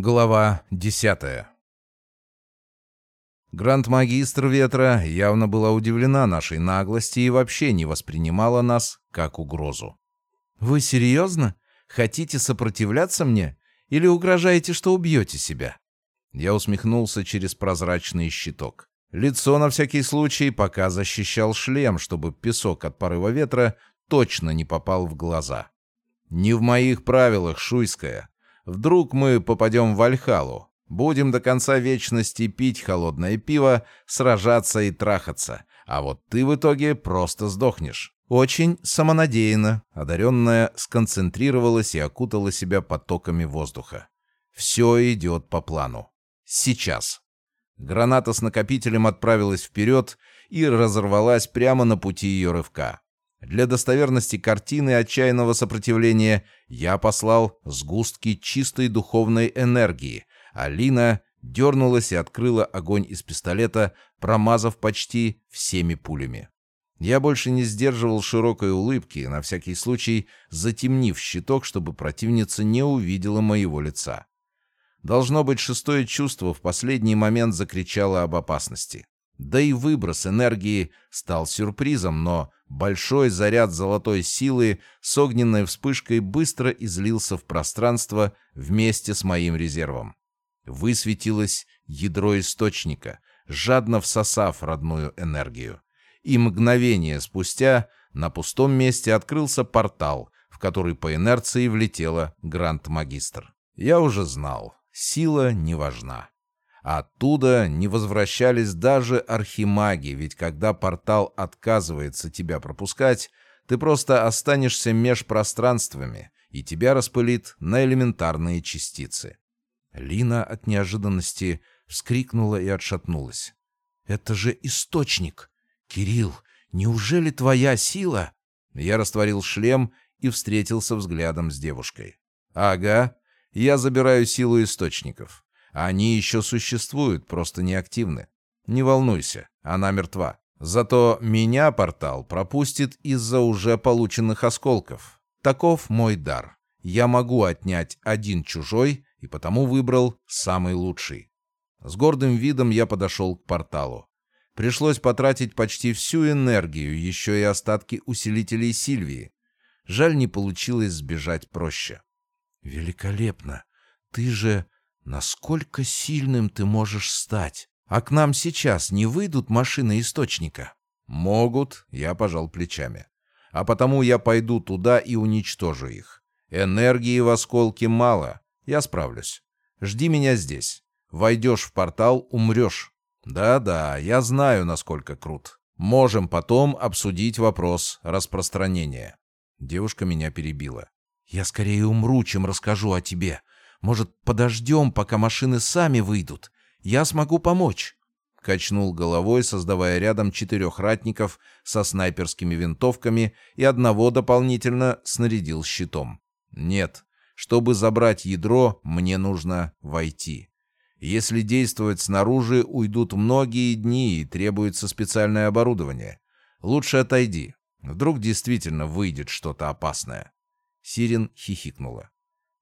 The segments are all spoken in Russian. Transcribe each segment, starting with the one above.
Глава 10 Гранд-магистр Ветра явно была удивлена нашей наглости и вообще не воспринимала нас как угрозу. «Вы серьезно? Хотите сопротивляться мне? Или угрожаете, что убьете себя?» Я усмехнулся через прозрачный щиток. Лицо на всякий случай пока защищал шлем, чтобы песок от порыва ветра точно не попал в глаза. «Не в моих правилах, Шуйская. Вдруг мы попадем в Вальхалу. Будем до конца вечности пить холодное пиво, сражаться и трахаться. А вот ты в итоге просто сдохнешь. Очень самонадеянно. Одаренная сконцентрировалась и окутала себя потоками воздуха. Все идет по плану. Сейчас. Граната с накопителем отправилась вперед и разорвалась прямо на пути ее рывка. Для достоверности картины отчаянного сопротивления я послал сгустки чистой духовной энергии, а Лина дернулась и открыла огонь из пистолета, промазав почти всеми пулями. Я больше не сдерживал широкой улыбки, на всякий случай затемнив щиток, чтобы противница не увидела моего лица. Должно быть, шестое чувство в последний момент закричало об опасности. Да и выброс энергии стал сюрпризом, но большой заряд золотой силы с огненной вспышкой быстро излился в пространство вместе с моим резервом. Высветилось ядро источника, жадно всосав родную энергию. И мгновение спустя на пустом месте открылся портал, в который по инерции влетела Гранд-магистр. Я уже знал, сила не важна. Оттуда не возвращались даже архимаги, ведь когда портал отказывается тебя пропускать, ты просто останешься меж пространствами, и тебя распылит на элементарные частицы. Лина от неожиданности вскрикнула и отшатнулась. «Это же источник! Кирилл, неужели твоя сила?» Я растворил шлем и встретился взглядом с девушкой. «Ага, я забираю силу источников. Они еще существуют, просто неактивны. Не волнуйся, она мертва. Зато меня портал пропустит из-за уже полученных осколков. Таков мой дар. Я могу отнять один чужой, и потому выбрал самый лучший. С гордым видом я подошел к порталу. Пришлось потратить почти всю энергию, еще и остатки усилителей Сильвии. Жаль, не получилось сбежать проще. «Великолепно! Ты же Насколько сильным ты можешь стать? А к нам сейчас не выйдут машины источника? Могут, я пожал плечами. А потому я пойду туда и уничтожу их. Энергии в осколке мало, я справлюсь. Жди меня здесь. Войдешь в портал, умрешь. Да-да, я знаю, насколько крут. Можем потом обсудить вопрос распространения. Девушка меня перебила. Я скорее умру, чем расскажу о тебе. Может, подождем, пока машины сами выйдут? Я смогу помочь». Качнул головой, создавая рядом четырех ратников со снайперскими винтовками и одного дополнительно снарядил щитом. «Нет, чтобы забрать ядро, мне нужно войти. Если действовать снаружи, уйдут многие дни и требуется специальное оборудование. Лучше отойди. Вдруг действительно выйдет что-то опасное». Сирен хихикнула.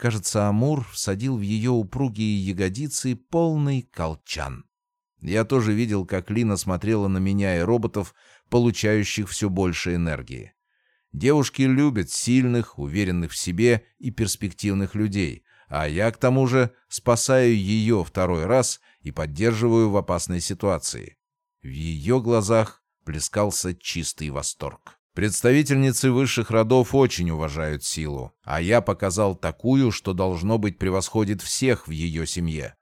Кажется, Амур всадил в ее упругие ягодицы полный колчан. Я тоже видел, как Лина смотрела на меня и роботов, получающих все больше энергии. Девушки любят сильных, уверенных в себе и перспективных людей, а я, к тому же, спасаю ее второй раз и поддерживаю в опасной ситуации. В ее глазах плескался чистый восторг. Представительницы высших родов очень уважают силу, а я показал такую, что должно быть превосходит всех в ее семье.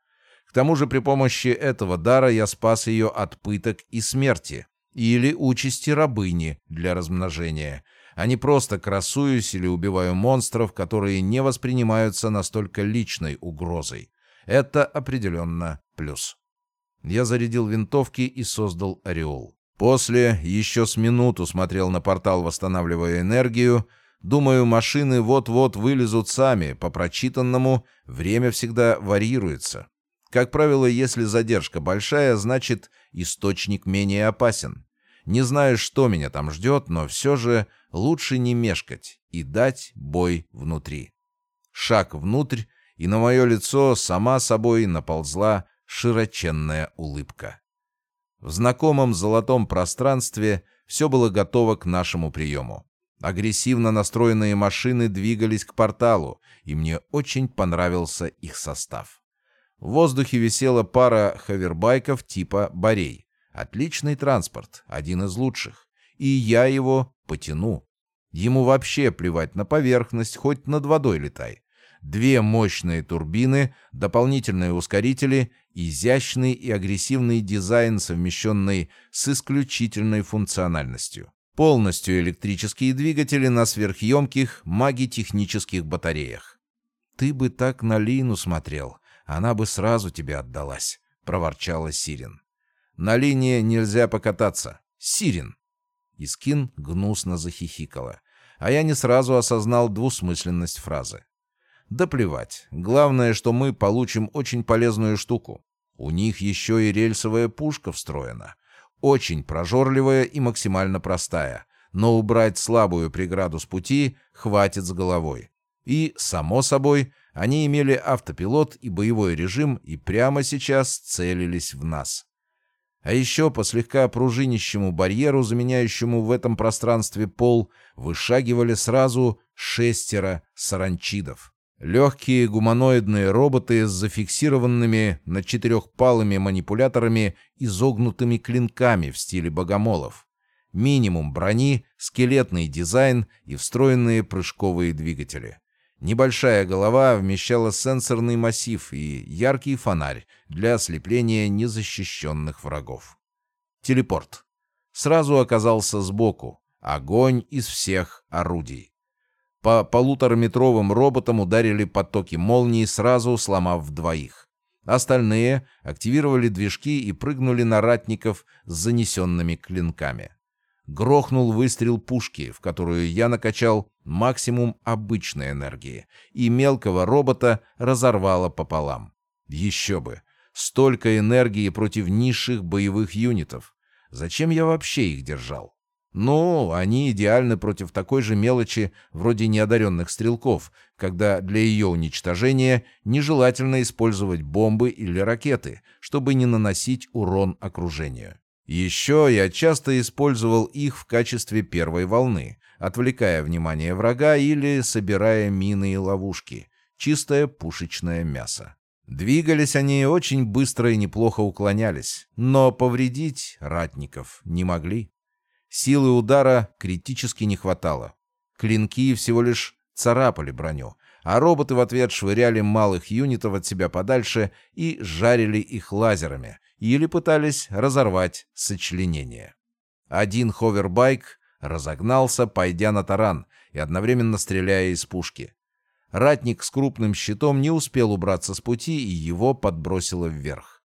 К тому же при помощи этого дара я спас ее от пыток и смерти, или участи рабыни для размножения, а не просто красуюсь или убиваю монстров, которые не воспринимаются настолько личной угрозой. Это определенно плюс. Я зарядил винтовки и создал ореол. После еще с минуту смотрел на портал, восстанавливая энергию. Думаю, машины вот-вот вылезут сами. По прочитанному время всегда варьируется. Как правило, если задержка большая, значит, источник менее опасен. Не знаю, что меня там ждет, но все же лучше не мешкать и дать бой внутри. Шаг внутрь, и на мое лицо сама собой наползла широченная улыбка. В знакомом золотом пространстве все было готово к нашему приему. Агрессивно настроенные машины двигались к порталу, и мне очень понравился их состав. В воздухе висела пара хавербайков типа «Борей». Отличный транспорт, один из лучших. И я его потяну. Ему вообще плевать на поверхность, хоть над водой летай. Две мощные турбины, дополнительные ускорители, изящный и агрессивный дизайн, совмещенный с исключительной функциональностью. Полностью электрические двигатели на сверхъемких магитехнических батареях. «Ты бы так на Лину смотрел, она бы сразу тебе отдалась», — проворчала Сирин. «На линии нельзя покататься. Сирин!» Искин гнусно захихикала, а я не сразу осознал двусмысленность фразы. Да плевать. Главное, что мы получим очень полезную штуку. У них еще и рельсовая пушка встроена. Очень прожорливая и максимально простая. Но убрать слабую преграду с пути хватит с головой. И, само собой, они имели автопилот и боевой режим и прямо сейчас целились в нас. А еще по слегка пружинищему барьеру, заменяющему в этом пространстве пол, вышагивали сразу шестеро саранчидов. Легкие гуманоидные роботы с зафиксированными на четырехпалыми манипуляторами изогнутыми клинками в стиле богомолов. Минимум брони, скелетный дизайн и встроенные прыжковые двигатели. Небольшая голова вмещала сенсорный массив и яркий фонарь для ослепления незащищенных врагов. Телепорт. Сразу оказался сбоку. Огонь из всех орудий. По полутораметровым роботам ударили потоки молнии, сразу сломав двоих. Остальные активировали движки и прыгнули на ратников с занесенными клинками. Грохнул выстрел пушки, в которую я накачал максимум обычной энергии, и мелкого робота разорвало пополам. Еще бы! Столько энергии против низших боевых юнитов. Зачем я вообще их держал? Ну, они идеальны против такой же мелочи, вроде неодаренных стрелков, когда для ее уничтожения нежелательно использовать бомбы или ракеты, чтобы не наносить урон окружению. Еще я часто использовал их в качестве первой волны, отвлекая внимание врага или собирая мины и ловушки. Чистое пушечное мясо. Двигались они очень быстро и неплохо уклонялись, но повредить ратников не могли. Силы удара критически не хватало. Клинки всего лишь царапали броню, а роботы в ответ швыряли малых юнитов от себя подальше и жарили их лазерами, или пытались разорвать сочленение. Один ховербайк разогнался, пойдя на таран и одновременно стреляя из пушки. Ратник с крупным щитом не успел убраться с пути, и его подбросило вверх.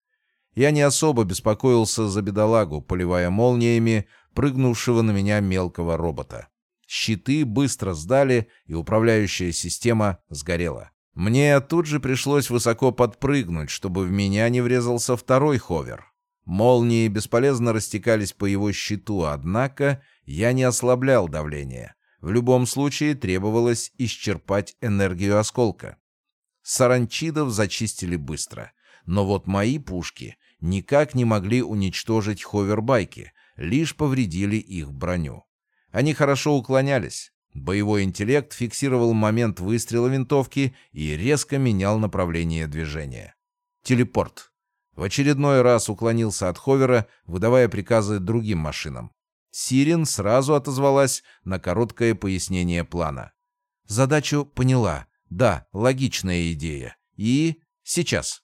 Я не особо беспокоился за бедолагу, поливая молниями прыгнувшего на меня мелкого робота. Щиты быстро сдали, и управляющая система сгорела. Мне тут же пришлось высоко подпрыгнуть, чтобы в меня не врезался второй ховер. Молнии бесполезно растекались по его щиту, однако я не ослаблял давление. В любом случае требовалось исчерпать энергию осколка. Саранчидов зачистили быстро. Но вот мои пушки никак не могли уничтожить ховербайки, лишь повредили их броню. Они хорошо уклонялись. Боевой интеллект фиксировал момент выстрела винтовки и резко менял направление движения. Телепорт. В очередной раз уклонился от ховера, выдавая приказы другим машинам. Сирин сразу отозвалась на короткое пояснение плана. Задачу поняла. Да, логичная идея. И сейчас.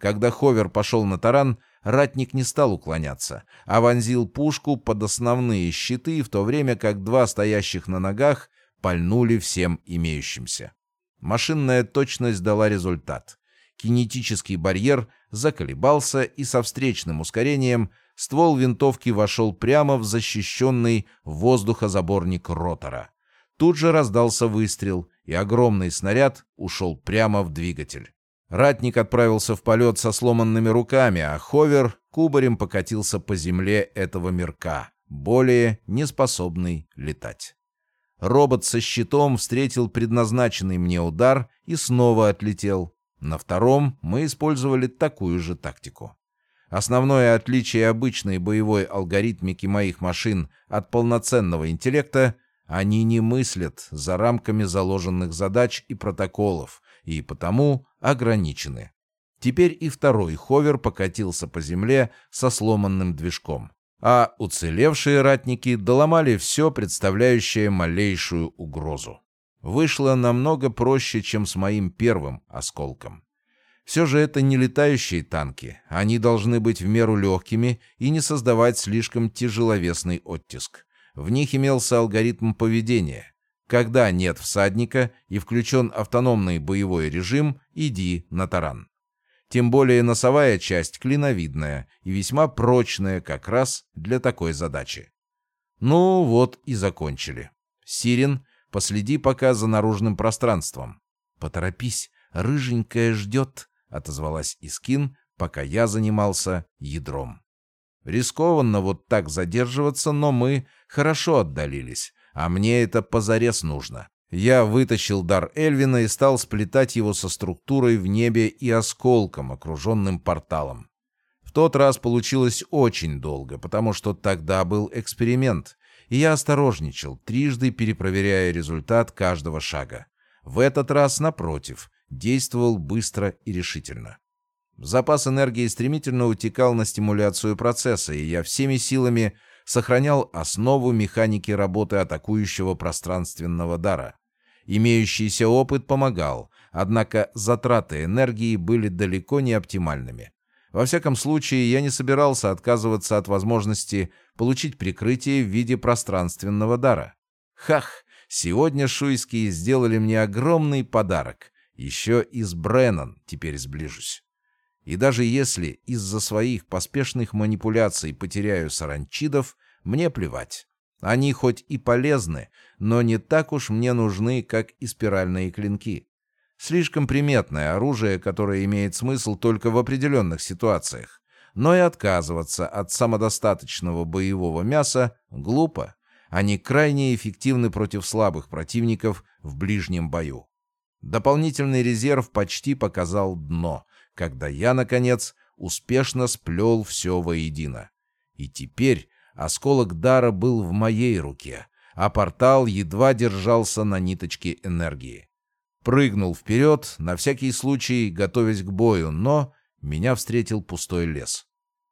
Когда ховер пошел на таран, ратник не стал уклоняться, а вонзил пушку под основные щиты, в то время как два стоящих на ногах пальнули всем имеющимся. Машинная точность дала результат. Кинетический барьер заколебался, и со встречным ускорением ствол винтовки вошел прямо в защищенный воздухозаборник ротора. Тут же раздался выстрел, и огромный снаряд ушел прямо в двигатель. Ратник отправился в полет со сломанными руками, а Ховер кубарем покатился по земле этого мирка, более неспособный летать. Робот со щитом встретил предназначенный мне удар и снова отлетел. На втором мы использовали такую же тактику. Основное отличие обычной боевой алгоритмики моих машин от полноценного интеллекта — они не мыслят за рамками заложенных задач и протоколов, и потому ограничены. Теперь и второй ховер покатился по земле со сломанным движком. А уцелевшие ратники доломали все, представляющее малейшую угрозу. Вышло намного проще, чем с моим первым осколком. Все же это не летающие танки. Они должны быть в меру легкими и не создавать слишком тяжеловесный оттиск. В них имелся алгоритм поведения. Когда нет всадника и включен автономный боевой режим, иди на таран. Тем более носовая часть клиновидная и весьма прочная как раз для такой задачи. Ну вот и закончили. Сирен, последи пока за наружным пространством. Поторопись, рыженькая ждет, отозвалась Искин, пока я занимался ядром. Рискованно вот так задерживаться, но мы хорошо отдалились, а мне это позарез нужно. Я вытащил дар Эльвина и стал сплетать его со структурой в небе и осколком, окруженным порталом. В тот раз получилось очень долго, потому что тогда был эксперимент, и я осторожничал, трижды перепроверяя результат каждого шага. В этот раз, напротив, действовал быстро и решительно. Запас энергии стремительно утекал на стимуляцию процесса, и я всеми силами сохранял основу механики работы атакующего пространственного дара. Имеющийся опыт помогал, однако затраты энергии были далеко не оптимальными. Во всяком случае, я не собирался отказываться от возможности получить прикрытие в виде пространственного дара. Хах! Сегодня шуйские сделали мне огромный подарок. Еще и с Бреннан теперь сближусь. И даже если из-за своих поспешных манипуляций потеряю саранчидов, мне плевать. Они хоть и полезны, но не так уж мне нужны, как и спиральные клинки. Слишком приметное оружие, которое имеет смысл только в определенных ситуациях. Но и отказываться от самодостаточного боевого мяса глупо. Они крайне эффективны против слабых противников в ближнем бою. Дополнительный резерв почти показал дно, когда я, наконец, успешно сплел все воедино. И теперь осколок дара был в моей руке, а портал едва держался на ниточке энергии. Прыгнул вперед, на всякий случай, готовясь к бою, но меня встретил пустой лес.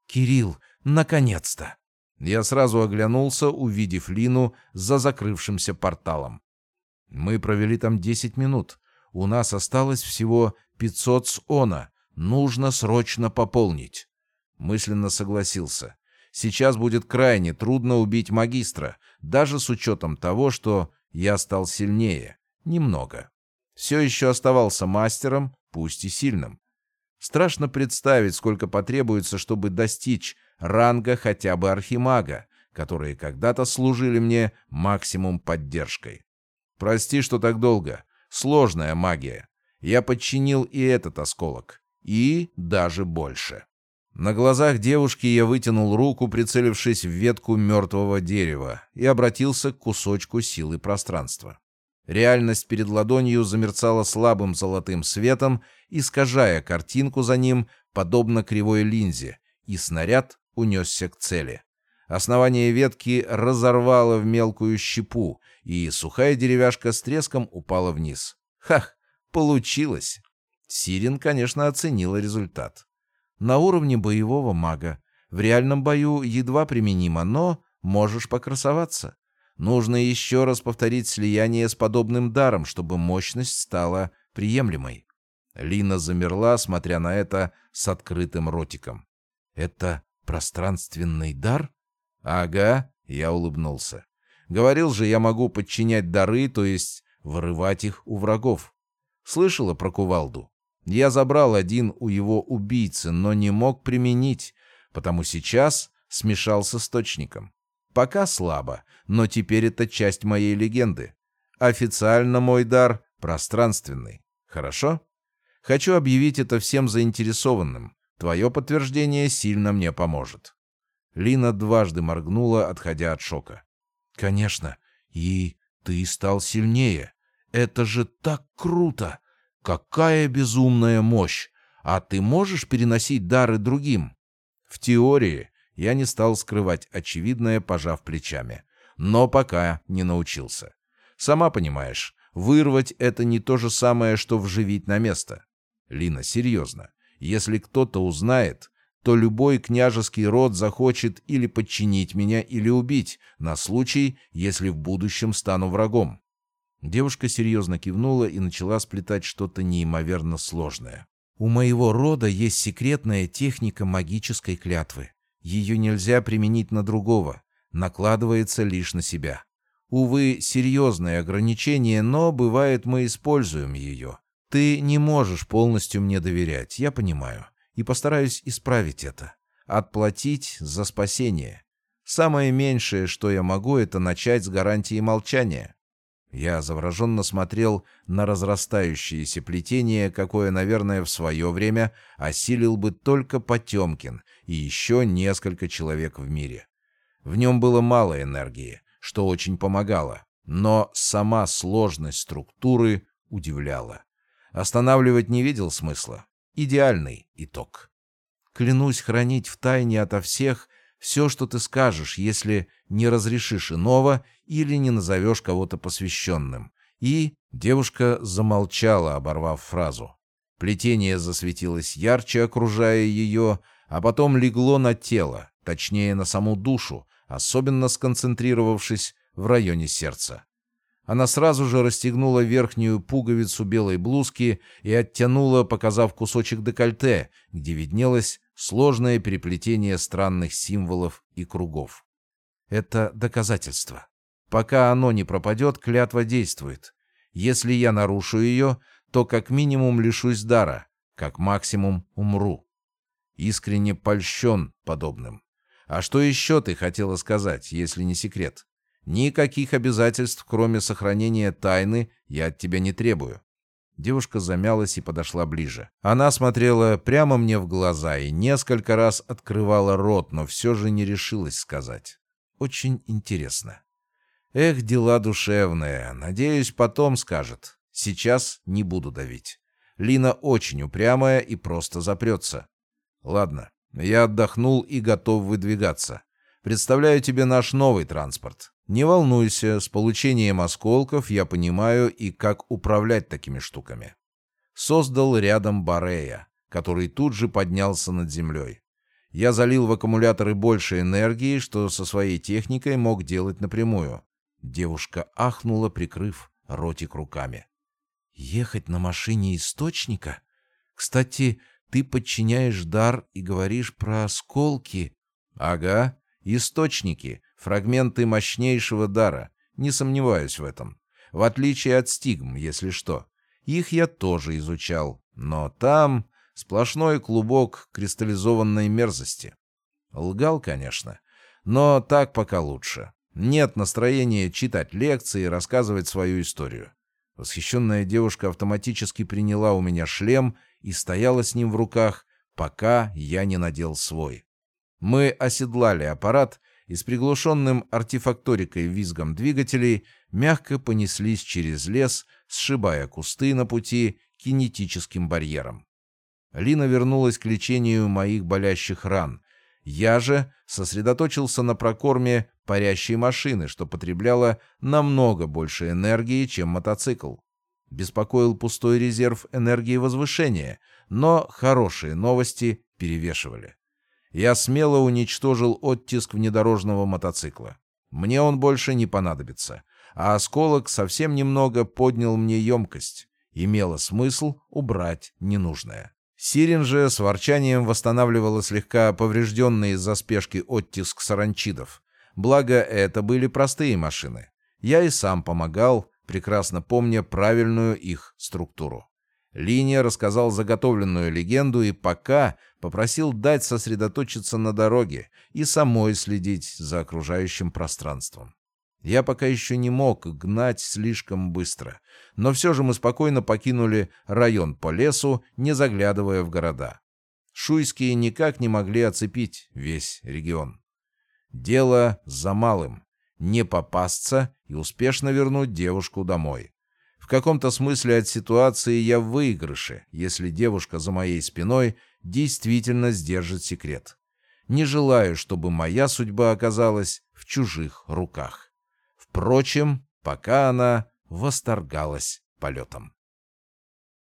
«Кирилл, наконец-то!» Я сразу оглянулся, увидев Лину за закрывшимся порталом. Мы провели там десять минут. У нас осталось всего пятьсот с она, Нужно срочно пополнить. Мысленно согласился. Сейчас будет крайне трудно убить магистра, даже с учетом того, что я стал сильнее. Немного. Все еще оставался мастером, пусть и сильным. Страшно представить, сколько потребуется, чтобы достичь ранга хотя бы архимага, которые когда-то служили мне максимум поддержкой. Прости, что так долго. Сложная магия. Я подчинил и этот осколок. И даже больше. На глазах девушки я вытянул руку, прицелившись в ветку мертвого дерева, и обратился к кусочку силы пространства. Реальность перед ладонью замерцала слабым золотым светом, искажая картинку за ним, подобно кривой линзе, и снаряд унесся к цели. Основание ветки разорвало в мелкую щепу, и сухая деревяшка с треском упала вниз. Хах, получилось! Сирин, конечно, оценила результат. На уровне боевого мага. В реальном бою едва применимо, но можешь покрасоваться. Нужно еще раз повторить слияние с подобным даром, чтобы мощность стала приемлемой. Лина замерла, смотря на это с открытым ротиком. «Это пространственный дар?» «Ага», — я улыбнулся. «Говорил же, я могу подчинять дары, то есть вырывать их у врагов. Слышала про кувалду?» Я забрал один у его убийцы, но не мог применить, потому сейчас смешался с точником. Пока слабо, но теперь это часть моей легенды. Официально мой дар пространственный. Хорошо? Хочу объявить это всем заинтересованным. Твое подтверждение сильно мне поможет. Лина дважды моргнула, отходя от шока. «Конечно. И ты стал сильнее. Это же так круто! Какая безумная мощь! А ты можешь переносить дары другим? В теории я не стал скрывать очевидное, пожав плечами. Но пока не научился. Сама понимаешь, вырвать это не то же самое, что вживить на место. Лина, серьезно. Если кто-то узнает, то любой княжеский род захочет или подчинить меня, или убить, на случай, если в будущем стану врагом. Девушка серьезно кивнула и начала сплетать что-то неимоверно сложное. «У моего рода есть секретная техника магической клятвы. Ее нельзя применить на другого, накладывается лишь на себя. Увы, серьезное ограничение, но, бывает, мы используем ее. Ты не можешь полностью мне доверять, я понимаю, и постараюсь исправить это. Отплатить за спасение. Самое меньшее, что я могу, это начать с гарантии молчания. Я завороженно смотрел на разрастающееся плетение, какое, наверное, в свое время осилил бы только Потемкин и еще несколько человек в мире. В нем было мало энергии, что очень помогало, но сама сложность структуры удивляла. Останавливать не видел смысла. Идеальный итог. Клянусь хранить в тайне ото всех все, что ты скажешь, если не разрешишь иного или не назовешь кого-то посвященным. И девушка замолчала, оборвав фразу. Плетение засветилось ярче, окружая ее, а потом легло на тело, точнее на саму душу, особенно сконцентрировавшись в районе сердца. Она сразу же расстегнула верхнюю пуговицу белой блузки и оттянула, показав кусочек декольте, где виднелось сложное переплетение странных символов и кругов. Это доказательство. Пока оно не пропадет, клятва действует. Если я нарушу ее, то как минимум лишусь дара, как максимум умру. Искренне польщен подобным. А что еще ты хотела сказать, если не секрет? Никаких обязательств, кроме сохранения тайны, я от тебя не требую». Девушка замялась и подошла ближе. Она смотрела прямо мне в глаза и несколько раз открывала рот, но все же не решилась сказать. Очень интересно. Эх, дела душевные. Надеюсь, потом скажет. Сейчас не буду давить. Лина очень упрямая и просто запрется. Ладно, я отдохнул и готов выдвигаться. Представляю тебе наш новый транспорт. Не волнуйся, с получением осколков я понимаю и как управлять такими штуками. Создал рядом Барея, который тут же поднялся над землей. Я залил в аккумуляторы больше энергии, что со своей техникой мог делать напрямую. Девушка ахнула, прикрыв ротик руками. «Ехать на машине источника? Кстати, ты подчиняешь дар и говоришь про осколки». «Ага, источники, фрагменты мощнейшего дара. Не сомневаюсь в этом. В отличие от стигм, если что. Их я тоже изучал. Но там сплошной клубок кристаллизованной мерзости. Лгал, конечно. Но так пока лучше. Нет настроения читать лекции и рассказывать свою историю. Восхищенная девушка автоматически приняла у меня шлем и стояла с ним в руках, пока я не надел свой. Мы оседлали аппарат и с приглушенным артефакторикой визгом двигателей мягко понеслись через лес, сшибая кусты на пути кинетическим барьером. Лина вернулась к лечению моих болящих ран. Я же сосредоточился на прокорме парящей машины, что потребляло намного больше энергии, чем мотоцикл. Беспокоил пустой резерв энергии возвышения, но хорошие новости перевешивали. Я смело уничтожил оттиск внедорожного мотоцикла. Мне он больше не понадобится. А осколок совсем немного поднял мне емкость. Имело смысл убрать ненужное. Сирин же с ворчанием восстанавливала слегка поврежденный из-за спешки оттиск саранчидов. Благо, это были простые машины. Я и сам помогал, прекрасно помня правильную их структуру. Линия рассказал заготовленную легенду и пока попросил дать сосредоточиться на дороге и самой следить за окружающим пространством. Я пока еще не мог гнать слишком быстро, но все же мы спокойно покинули район по лесу, не заглядывая в города. Шуйские никак не могли оцепить весь регион. Дело за малым — не попасться и успешно вернуть девушку домой. В каком-то смысле от ситуации я в выигрыше, если девушка за моей спиной действительно сдержит секрет. Не желаю, чтобы моя судьба оказалась в чужих руках. Впрочем, пока она восторгалась полетом.